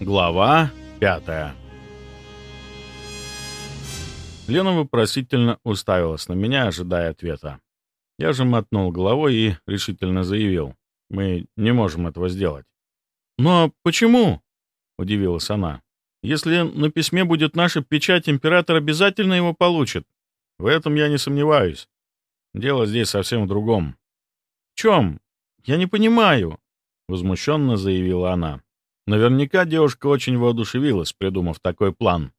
Глава пятая Лена вопросительно уставилась на меня, ожидая ответа. Я же мотнул головой и решительно заявил. Мы не можем этого сделать. «Но почему?» — удивилась она. «Если на письме будет наша печать, император обязательно его получит». «В этом я не сомневаюсь. Дело здесь совсем в другом». «В чем? Я не понимаю», — возмущенно заявила она. Наверняка девушка очень воодушевилась, придумав такой план.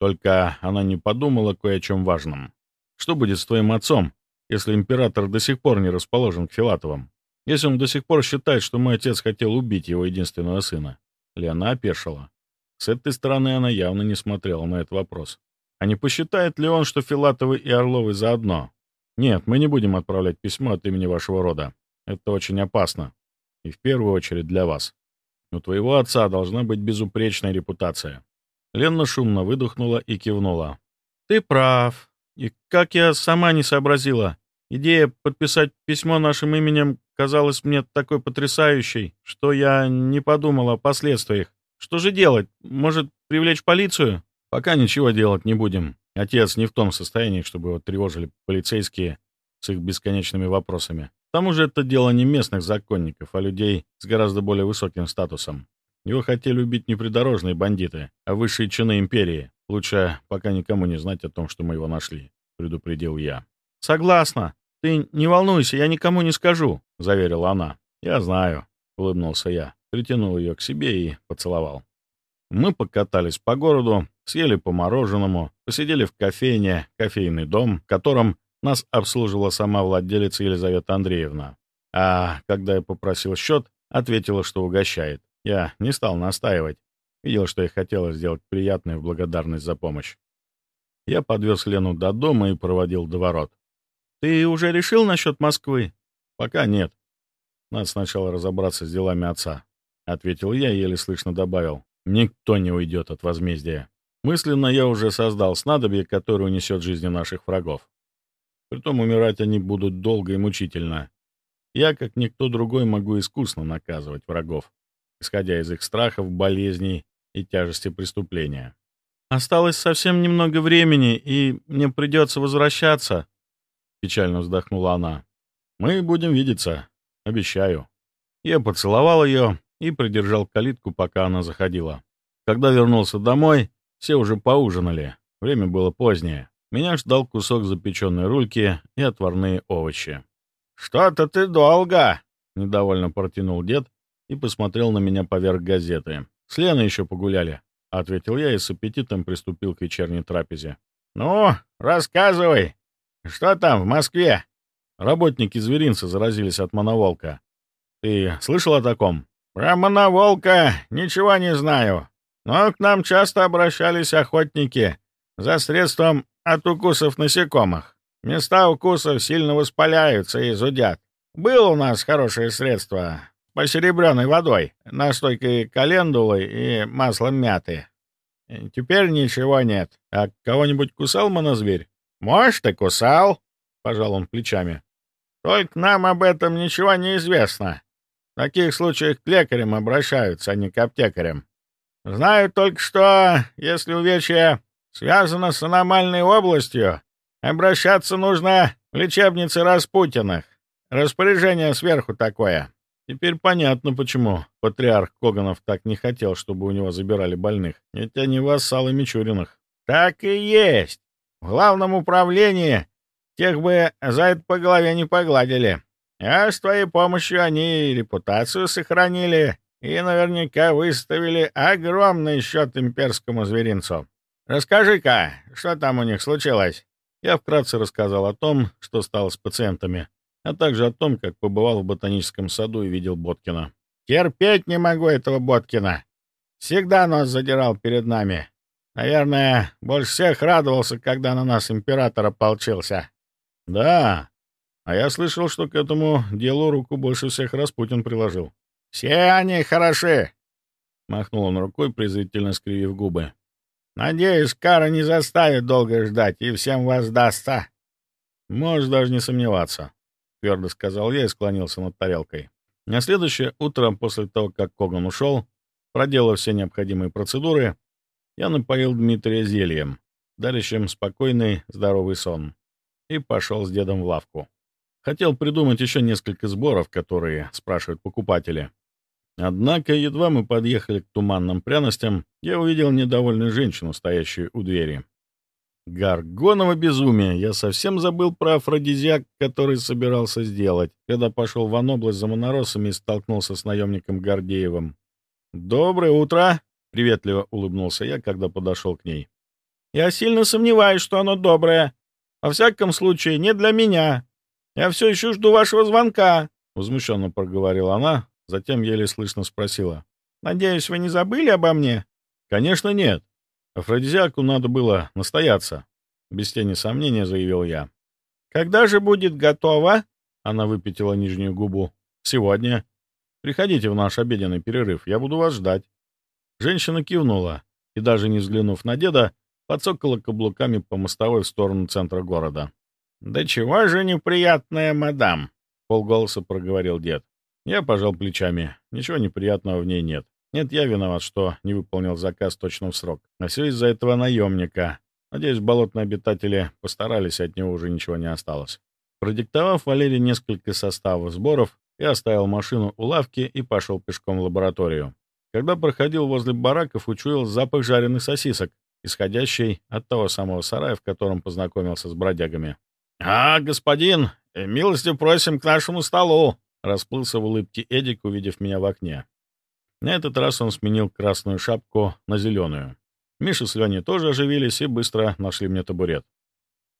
Только она не подумала кое о чем важном. Что будет с твоим отцом, если император до сих пор не расположен к Филатовым? Если он до сих пор считает, что мой отец хотел убить его единственного сына? Лена опешила. С этой стороны она явно не смотрела на этот вопрос. А не посчитает ли он, что Филатовы и Орловы заодно? Нет, мы не будем отправлять письмо от имени вашего рода. Это очень опасно. И в первую очередь для вас. У твоего отца должна быть безупречная репутация. Ленна шумно выдохнула и кивнула. «Ты прав. И как я сама не сообразила. Идея подписать письмо нашим именем казалась мне такой потрясающей, что я не подумала о последствиях. Что же делать? Может, привлечь полицию? Пока ничего делать не будем. Отец не в том состоянии, чтобы его тревожили полицейские с их бесконечными вопросами. Тому же это дело не местных законников, а людей с гораздо более высоким статусом. Его хотели убить не придорожные бандиты, а высшие чины империи. Лучше пока никому не знать о том, что мы его нашли», — предупредил я. «Согласна. Ты не волнуйся, я никому не скажу», — заверила она. «Я знаю», — улыбнулся я, притянул ее к себе и поцеловал. Мы покатались по городу, съели по мороженому, посидели в кофейне, кофейный дом, в котором нас обслуживала сама владелица Елизавета Андреевна. А когда я попросил счет, ответила, что угощает. Я не стал настаивать. Видел, что ей хотелось сделать приятное в благодарность за помощь. Я подвез Лену до дома и проводил до ворот. «Ты уже решил насчет Москвы?» «Пока нет. Надо сначала разобраться с делами отца», — ответил я и еле слышно добавил. «Никто не уйдет от возмездия. Мысленно я уже создал снадобье, которое унесет жизни наших врагов. Притом умирать они будут долго и мучительно. Я, как никто другой, могу искусно наказывать врагов исходя из их страхов, болезней и тяжести преступления. «Осталось совсем немного времени, и мне придется возвращаться», — печально вздохнула она. «Мы будем видеться, обещаю». Я поцеловал ее и придержал калитку, пока она заходила. Когда вернулся домой, все уже поужинали. Время было позднее. Меня ждал кусок запеченной рульки и отварные овощи. «Что-то ты долго!» — недовольно протянул дед, и посмотрел на меня поверх газеты. «С Леной еще погуляли», — ответил я и с аппетитом приступил к вечерней трапезе. «Ну, рассказывай, что там в Москве?» Работники зверинца заразились от моноволка. «Ты слышал о таком?» «Про моноволка ничего не знаю, но к нам часто обращались охотники за средством от укусов насекомых. Места укусов сильно воспаляются и зудят. Было у нас хорошее средство, посеребренной водой, настойкой календулы и маслом мяты. Теперь ничего нет. А кого-нибудь кусал монозверь? Может, и кусал, — пожал он плечами. Только нам об этом ничего не известно. В таких случаях к лекарям обращаются, а не к аптекарям. Знаю только, что, если увечье связано с аномальной областью, обращаться нужно в лечебнице Распутиных. Распоряжение сверху такое. Теперь понятно, почему патриарх Коганов так не хотел, чтобы у него забирали больных. Ведь они вассалы Мичуриных. Так и есть. В главном управлении тех бы за это по голове не погладили. А с твоей помощью они репутацию сохранили и наверняка выставили огромный счет имперскому зверинцу. Расскажи-ка, что там у них случилось?» Я вкратце рассказал о том, что стало с пациентами а также о том, как побывал в ботаническом саду и видел Боткина. «Терпеть не могу этого Боткина. Всегда нос задирал перед нами. Наверное, больше всех радовался, когда на нас император ополчился». «Да, а я слышал, что к этому делу руку больше всех Распутин приложил». «Все они хороши!» — махнул он рукой, презрительно скривив губы. «Надеюсь, кара не заставит долго ждать и всем воздастся». «Можешь даже не сомневаться», — твердо сказал я и склонился над тарелкой. На следующее утро, после того, как Коган ушел, Проделав все необходимые процедуры, я напоил Дмитрия зельем, дарящим спокойный, здоровый сон, и пошел с дедом в лавку. Хотел придумать еще несколько сборов, которые спрашивают покупатели. Однако, едва мы подъехали к туманным пряностям, я увидел недовольную женщину, стоящую у двери. Гаргоново безумие! Я совсем забыл про афродизиак, который собирался сделать, когда пошел в Анобласть за моноросами и столкнулся с наемником Гордеевым. «Доброе утро!» — приветливо улыбнулся я, когда подошел к ней. «Я сильно сомневаюсь, что оно доброе. Во всяком случае, не для меня. Я все еще жду вашего звонка», — возмущенно проговорила она, затем еле слышно спросила. «Надеюсь, вы не забыли обо мне?» «Конечно нет. Афродизиаку надо было настояться», — без тени сомнения заявил я. «Когда же будет готово?» — она выпятила нижнюю губу. «Сегодня. Приходите в наш обеденный перерыв, я буду вас ждать». Женщина кивнула и, даже не взглянув на деда, подсокала каблуками по мостовой в сторону центра города. «Да чего же неприятная мадам?» — полголоса проговорил дед. Я пожал плечами. Ничего неприятного в ней нет. Нет, я виноват, что не выполнил заказ точно в срок. А все из-за этого наемника. Надеюсь, болотные обитатели постарались, от него уже ничего не осталось. Продиктовав Валерии несколько составов сборов, я оставил машину у лавки и пошел пешком в лабораторию. Когда проходил возле бараков, учуял запах жареных сосисок, исходящий от того самого сарая, в котором познакомился с бродягами. «А, господин, милости просим к нашему столу!» Расплылся в улыбке Эдик, увидев меня в окне. На этот раз он сменил красную шапку на зеленую. Миша с Леней тоже оживились и быстро нашли мне табурет.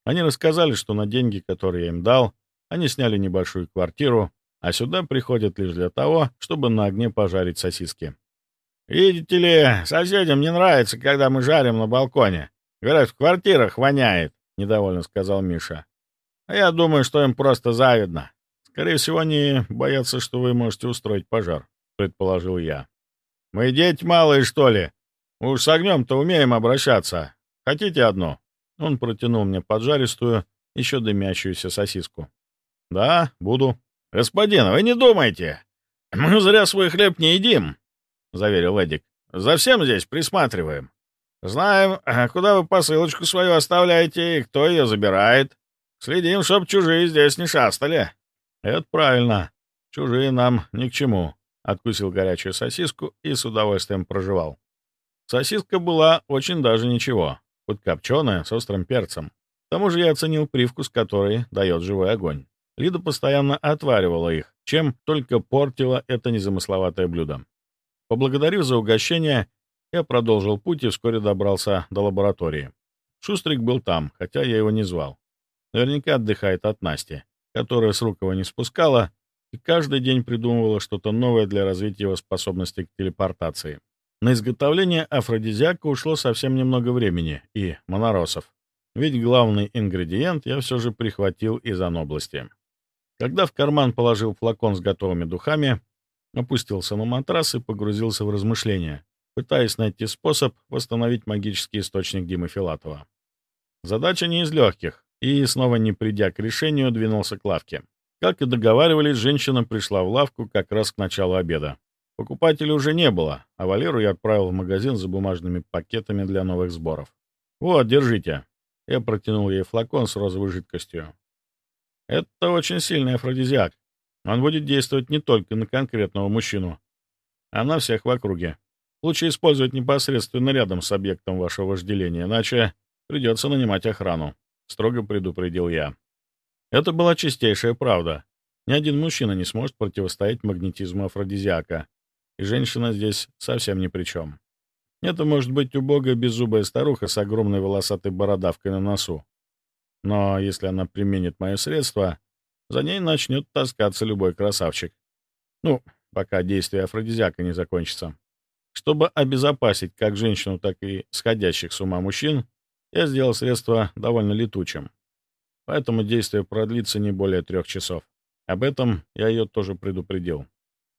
Они рассказали, что на деньги, которые я им дал, они сняли небольшую квартиру, а сюда приходят лишь для того, чтобы на огне пожарить сосиски. «Видите ли, соседям не нравится, когда мы жарим на балконе. Говорят, в квартирах воняет», — недовольно сказал Миша. «А я думаю, что им просто завидно. «Скорее всего, они боятся, что вы можете устроить пожар», — предположил я. «Мы дети малые, что ли? Уж с огнем-то умеем обращаться. Хотите одну?» Он протянул мне поджаристую, еще дымящуюся сосиску. «Да, буду». «Господин, вы не думайте. Мы зря свой хлеб не едим», — заверил Эдик. «За всем здесь присматриваем. Знаем, куда вы посылочку свою оставляете и кто ее забирает. Следим, чтоб чужие здесь не шастали». «Это правильно. Чужие нам ни к чему», — откусил горячую сосиску и с удовольствием проживал. Сосиска была очень даже ничего, подкопченая, с острым перцем. К тому же я оценил привкус, который дает живой огонь. Лида постоянно отваривала их, чем только портила это незамысловатое блюдо. Поблагодарив за угощение, я продолжил путь и вскоре добрался до лаборатории. Шустрик был там, хотя я его не звал. Наверняка отдыхает от Насти которая с рук его не спускала и каждый день придумывала что-то новое для развития его способностей к телепортации. На изготовление афродизиака ушло совсем немного времени и моноросов, ведь главный ингредиент я все же прихватил из области. Когда в карман положил флакон с готовыми духами, опустился на матрас и погрузился в размышления, пытаясь найти способ восстановить магический источник Димы Филатова. Задача не из легких, и, снова не придя к решению, двинулся к лавке. Как и договаривались, женщина пришла в лавку как раз к началу обеда. Покупателей уже не было, а Валеру я отправил в магазин за бумажными пакетами для новых сборов. «Вот, держите». Я протянул ей флакон с розовой жидкостью. «Это очень сильный афродизиак. Он будет действовать не только на конкретного мужчину, а на всех в округе. Лучше использовать непосредственно рядом с объектом вашего вожделения, иначе придется нанимать охрану. — строго предупредил я. Это была чистейшая правда. Ни один мужчина не сможет противостоять магнетизму афродизиака, и женщина здесь совсем ни при чем. Это может быть убогая беззубая старуха с огромной волосатой бородавкой на носу. Но если она применит мое средство, за ней начнет таскаться любой красавчик. Ну, пока действие афродизиака не закончится. Чтобы обезопасить как женщину, так и сходящих с ума мужчин, я сделал средство довольно летучим, поэтому действие продлится не более трех часов. Об этом я ее тоже предупредил.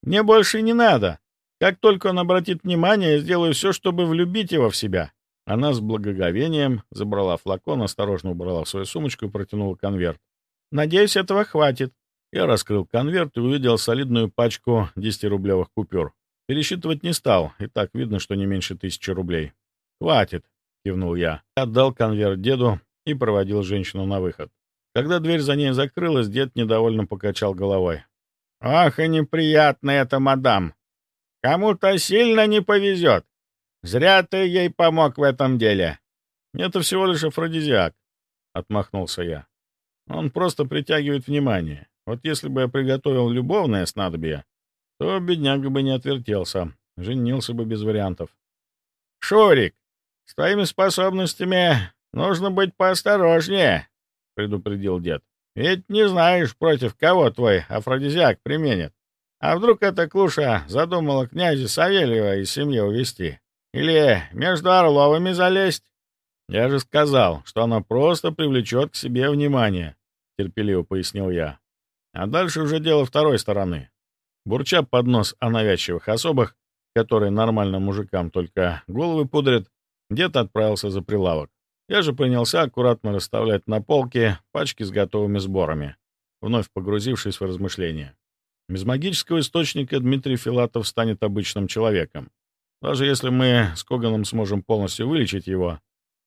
«Мне больше не надо. Как только он обратит внимание, я сделаю все, чтобы влюбить его в себя». Она с благоговением забрала флакон, осторожно убрала в свою сумочку и протянула конверт. «Надеюсь, этого хватит». Я раскрыл конверт и увидел солидную пачку 10-рублевых купюр. Пересчитывать не стал, и так видно, что не меньше тысячи рублей. «Хватит», — кивнул я. Отдал конверт деду и проводил женщину на выход. Когда дверь за ней закрылась, дед недовольно покачал головой. «Ах, и неприятно это, мадам! Кому-то сильно не повезет. Зря ты ей помог в этом деле». «Это всего лишь афродизиак», — отмахнулся я. «Он просто притягивает внимание. Вот если бы я приготовил любовное снадобье, то бедняга бы не отвертелся, женился бы без вариантов». «Шурик, с твоими способностями нужно быть поосторожнее», — предупредил дед. «Ведь не знаешь, против кого твой афродизиак применит. А вдруг эта клуша задумала князя Савельева из семьи увести? Или между Орловыми залезть?» «Я же сказал, что она просто привлечет к себе внимание», — терпеливо пояснил я. А дальше уже дело второй стороны. Бурча под нос о навязчивых особах, которые нормальным мужикам только головы пудрят, дед отправился за прилавок. Я же принялся аккуратно расставлять на полке пачки с готовыми сборами, вновь погрузившись в размышления. Без магического источника Дмитрий Филатов станет обычным человеком. Даже если мы с Коганом сможем полностью вылечить его,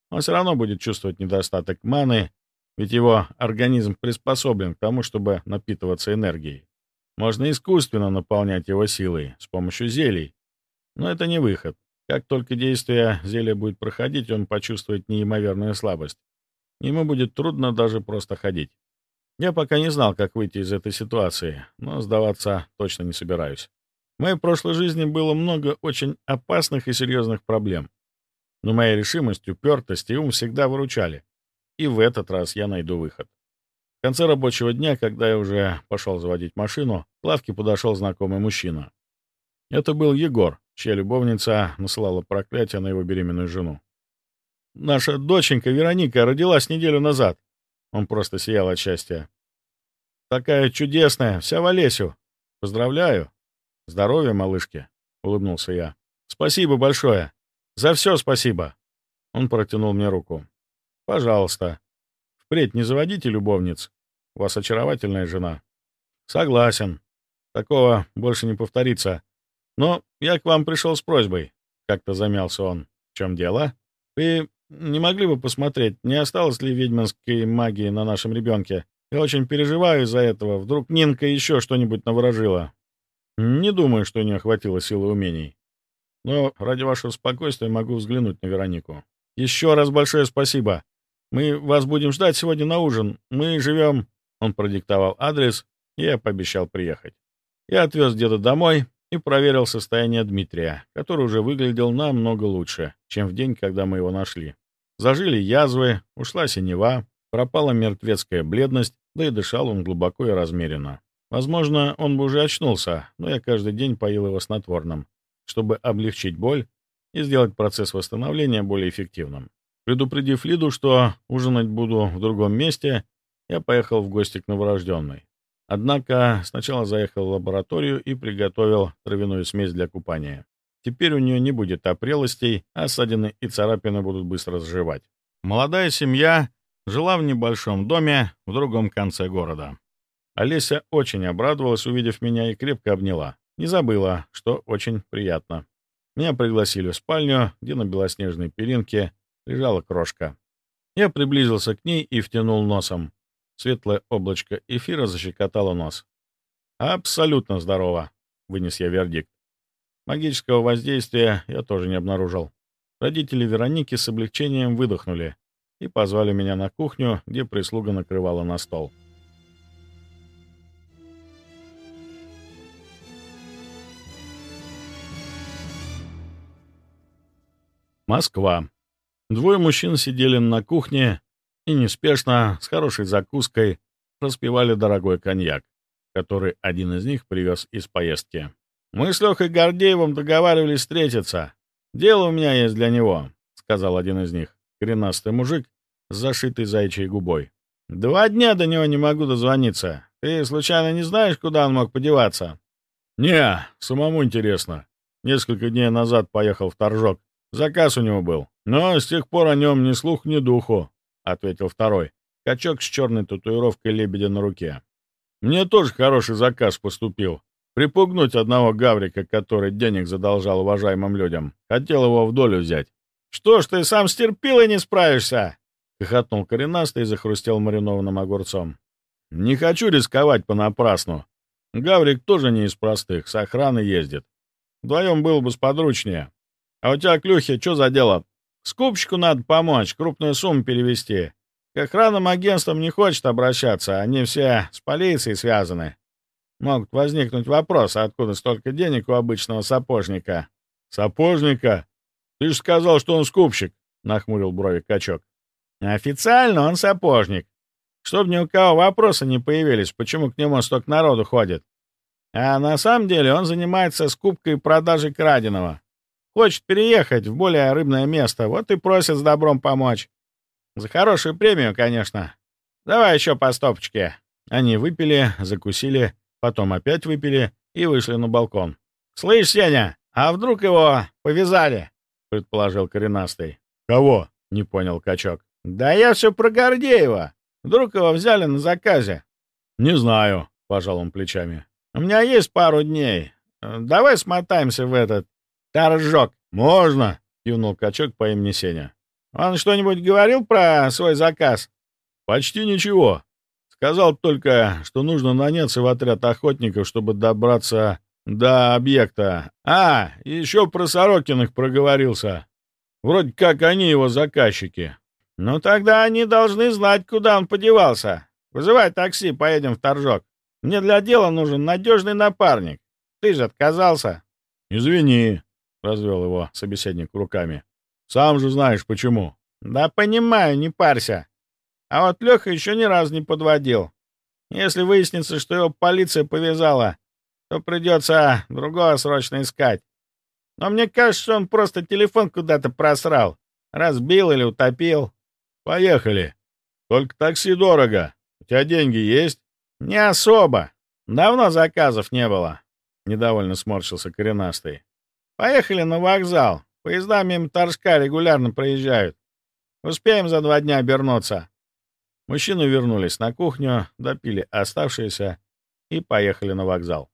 он все равно будет чувствовать недостаток маны, ведь его организм приспособлен к тому, чтобы напитываться энергией. Можно искусственно наполнять его силой с помощью зелий, но это не выход. Как только действие зелья будет проходить, он почувствует неимоверную слабость. Ему будет трудно даже просто ходить. Я пока не знал, как выйти из этой ситуации, но сдаваться точно не собираюсь. В моей прошлой жизни было много очень опасных и серьезных проблем. Но моя решимость, упертость и ум всегда выручали. И в этот раз я найду выход. В конце рабочего дня, когда я уже пошел заводить машину, к лавке подошел знакомый мужчина. Это был Егор, чья любовница насылала проклятие на его беременную жену. «Наша доченька Вероника родилась неделю назад». Он просто сиял от счастья. «Такая чудесная, вся в Олесю. Поздравляю. Здоровья, малышки», — улыбнулся я. «Спасибо большое. За все спасибо». Он протянул мне руку. «Пожалуйста. Впредь не заводите любовниц. У вас очаровательная жена». «Согласен. Такого больше не повторится. Но я к вам пришел с просьбой. Как-то замялся он. В чем дело? Вы не могли бы посмотреть, не осталось ли ведьминской магии на нашем ребенке? Я очень переживаю из-за этого. Вдруг Нинка еще что-нибудь наворожила. Не думаю, что у нее хватило силы умений. Но ради вашего спокойствия могу взглянуть на Веронику. Еще раз большое спасибо. Мы вас будем ждать сегодня на ужин. Мы живем...» Он продиктовал адрес, и я пообещал приехать. Я отвез деда домой, и проверил состояние Дмитрия, который уже выглядел намного лучше, чем в день, когда мы его нашли. Зажили язвы, ушла синева, пропала мертвецкая бледность, да и дышал он глубоко и размеренно. Возможно, он бы уже очнулся, но я каждый день поил его снотворным, чтобы облегчить боль и сделать процесс восстановления более эффективным. Предупредив Лиду, что ужинать буду в другом месте, я поехал в гости к новорожденной. Однако сначала заехал в лабораторию и приготовил травяную смесь для купания. Теперь у нее не будет опрелостей, а ссадины и царапины будут быстро заживать. Молодая семья жила в небольшом доме в другом конце города. Олеся очень обрадовалась, увидев меня, и крепко обняла. Не забыла, что очень приятно. Меня пригласили в спальню, где на белоснежной перинке лежала крошка. Я приблизился к ней и втянул носом. Светлое облачко эфира защекотало нос. «Абсолютно здорово», — вынес я вердикт. Магического воздействия я тоже не обнаружил. Родители Вероники с облегчением выдохнули и позвали меня на кухню, где прислуга накрывала на стол. Москва. Двое мужчин сидели на кухне и неспешно, с хорошей закуской, распивали дорогой коньяк, который один из них привез из поездки. «Мы с Лехой Гордеевым договаривались встретиться. Дело у меня есть для него», — сказал один из них, коренастый мужик с зашитой зайчьей губой. «Два дня до него не могу дозвониться. Ты, случайно, не знаешь, куда он мог подеваться?» «Не, самому интересно. Несколько дней назад поехал в Торжок. Заказ у него был. Но с тех пор о нем ни слух, ни духу. — ответил второй. Качок с черной татуировкой лебедя на руке. «Мне тоже хороший заказ поступил. Припугнуть одного гаврика, который денег задолжал уважаемым людям. Хотел его в долю взять. «Что ж ты сам стерпил и не справишься?» — хохотнул коренастый и захрустел маринованным огурцом. «Не хочу рисковать понапрасну. Гаврик тоже не из простых, с охраной ездит. Вдвоем было бы сподручнее. А у тебя, Клюхи, что за дело? Скупщику надо помочь, крупную сумму перевести. К охранным агентствам не хочет обращаться, они все с полицией связаны. Могут возникнуть вопросы, откуда столько денег у обычного сапожника. «Сапожника? Ты же сказал, что он скупщик!» — нахмурил брови качок. «Официально он сапожник. Чтоб ни у кого вопросы не появились, почему к нему столько народу ходит. А на самом деле он занимается скупкой и продажей краденого. Хочет переехать в более рыбное место, вот и просит с добром помочь. За хорошую премию, конечно. Давай еще по стопочке». Они выпили, закусили, потом опять выпили и вышли на балкон. «Слышь, Сеня, а вдруг его повязали?» — предположил коренастый. «Кого?» — не понял качок. «Да я все про Гордеева. Вдруг его взяли на заказе?» «Не знаю», — пожал он плечами. «У меня есть пару дней. Давай смотаемся в этот торжок». «Можно», — кивнул качок по имени Сеня. «Он что-нибудь говорил про свой заказ?» «Почти ничего. Сказал только, что нужно наняться в отряд охотников, чтобы добраться до объекта. А, еще про Сорокиных проговорился. Вроде как они его заказчики. «Ну тогда они должны знать, куда он подевался. Вызывай такси, поедем в Торжок. Мне для дела нужен надежный напарник. Ты же отказался». «Извини», — развел его собеседник руками. «Сам же знаешь, почему». «Да понимаю, не парься. А вот Леха еще ни разу не подводил. Если выяснится, что его полиция повязала, то придется другого срочно искать. Но мне кажется, что он просто телефон куда-то просрал. Разбил или утопил. Поехали. Только такси дорого. У тебя деньги есть? Не особо. Давно заказов не было. Недовольно сморщился коренастый. Поехали на вокзал. Поезда мимо Торжка регулярно проезжают. Успеем за два дня обернуться. Мужчины вернулись на кухню, допили оставшиеся и поехали на вокзал.